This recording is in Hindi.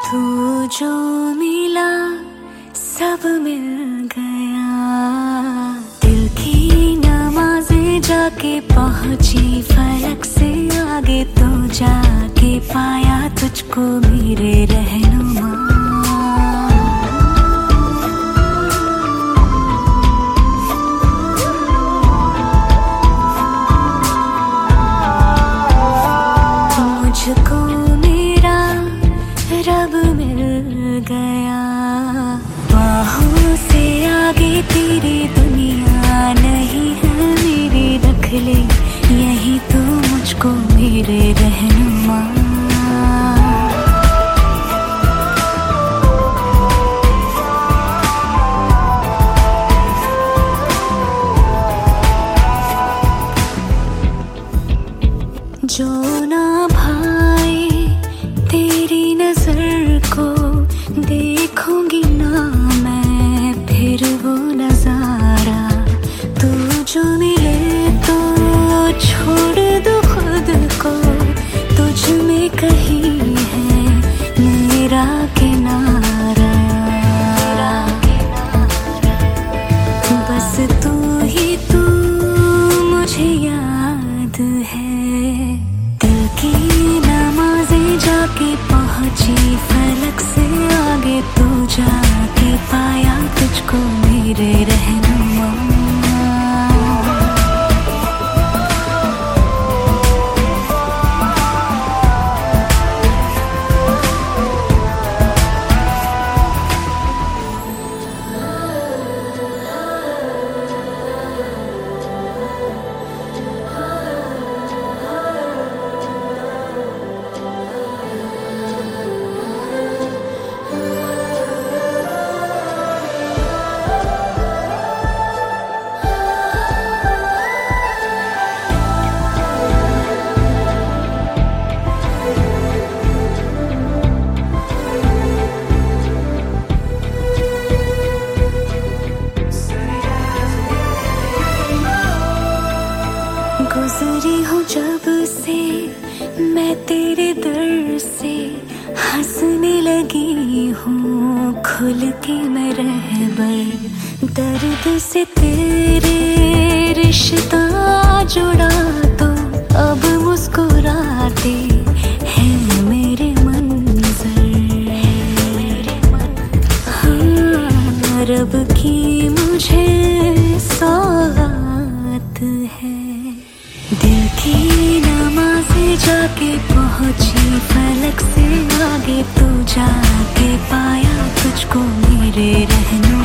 तू जो मिला, सब मिल गया। दिल की नमाजें जाके पहुँची, फलक से आगे तो जाके पाया तुझको मेरे रहनुमा तेरी दुनिया नहीं है मेरी रख ले यही तो मुझको मेरे रहनुमा। तू जाके पाया तुझको मेरे रहनुमा खुल के मैं रहबर दर्द से तेरे रिश्ता जुड़ा तो अब मुस्कुराते हैं मेरे मंजर। हाँ, रब की मुझे सौगात है। दिल की नमाजें जाके पहुँची फलक से आगे तू जाके पाया तुझको मेरे रहनुमा